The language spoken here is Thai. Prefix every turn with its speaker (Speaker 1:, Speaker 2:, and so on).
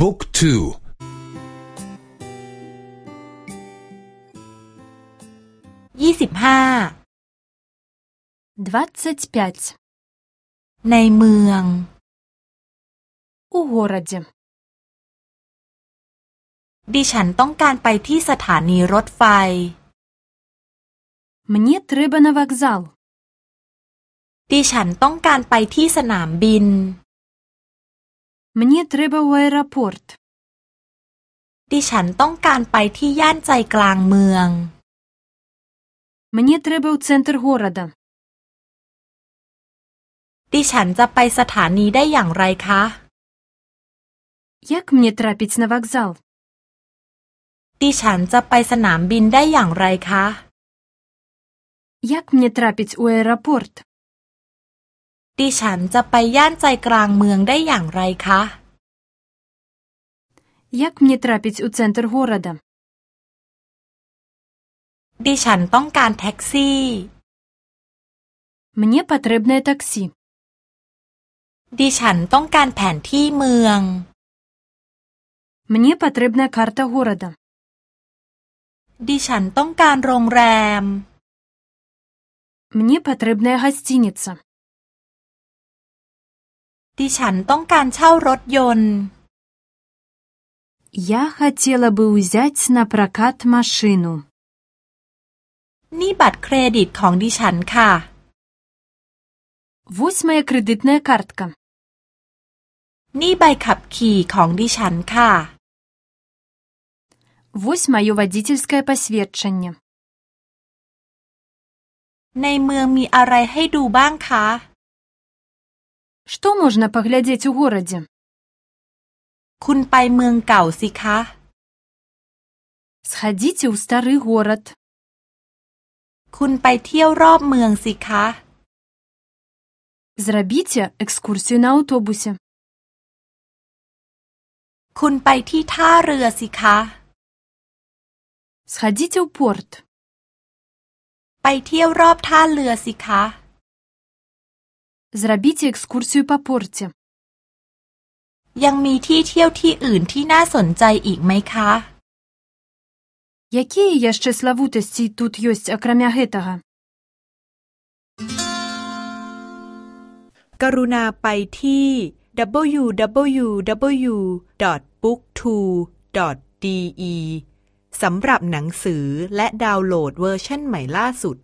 Speaker 1: บุ๊กทู
Speaker 2: ยี่สิบห้าในเมือง
Speaker 3: у городе
Speaker 2: ดิฉันต้องการไปที่สถานีรถไฟ
Speaker 3: Мне треба на вокзал
Speaker 2: ดิฉันต้องการไปที่สนามบิน
Speaker 3: Мне треба ў аэрапорт
Speaker 2: ดิฉันต้องการไปที่ย่านใจกลางเมือง
Speaker 3: Мне треба ў цэнтр горада
Speaker 2: ดิฉันจะไปสถานีได้อย่างไรคะ
Speaker 3: Як мне трапіць на вакзал
Speaker 2: ดิฉันจะไปสนามบินได้อย่างไรคะ
Speaker 3: Як мне трапіць у аэрапорт
Speaker 2: ดิฉันจะไปย่านใจกลางเมืองได้อย่างไรคะ
Speaker 3: Як мне трапіць у цэнтр горада
Speaker 2: ดิฉันต้องการแท็กซี่
Speaker 3: Мне патрэбнае таксі
Speaker 2: ดิฉันต้องการแผนที่เมือง
Speaker 3: Мне патрэбная карта горада
Speaker 2: ดิฉันต้องการโรงแรม
Speaker 3: Мне патрэбная гасцініца
Speaker 2: ดิฉันต้องการเช่ารถยนต์
Speaker 3: Я хацела бы ўзяць на пракат машыну
Speaker 2: นี่บัตรเครดิตของดิฉันค่ะ
Speaker 3: Вось моя крэдытная картка
Speaker 2: นี่ใบขับขี่ของดิฉันค่ะ
Speaker 3: Вось маё вадзіцельскае пасведчанне
Speaker 2: ในเมืองมีอะไรให้ดูบ้างคะ
Speaker 3: Што можна паглядзець у горадзе
Speaker 2: คุณไปเมืองเก่าสิคะ
Speaker 3: Схадзіце ў стары горад
Speaker 2: คุณไปเที่ยวรอบเมืองสิคะ
Speaker 3: Зрабіце экскурсію на аўтобусе
Speaker 2: คุณไปที่ท่าเรือสิคะ
Speaker 3: Схадзіце ў порт
Speaker 2: ไปเที่ยวรอบท่าเรือสิคะ
Speaker 3: Зрабіце экскурсію па порце
Speaker 2: ยังมีที่เที่ยวที่อื่นที่น่าสนใจอีกไหมคะ
Speaker 3: Якія яшчэ славутасці тут ёсць акрамя гэтага
Speaker 2: กรุณาไปที่ www.booktwo.de สำหรับหนังสือและดาวน์โหลดเวอร์ชันใหม่ล่าสุด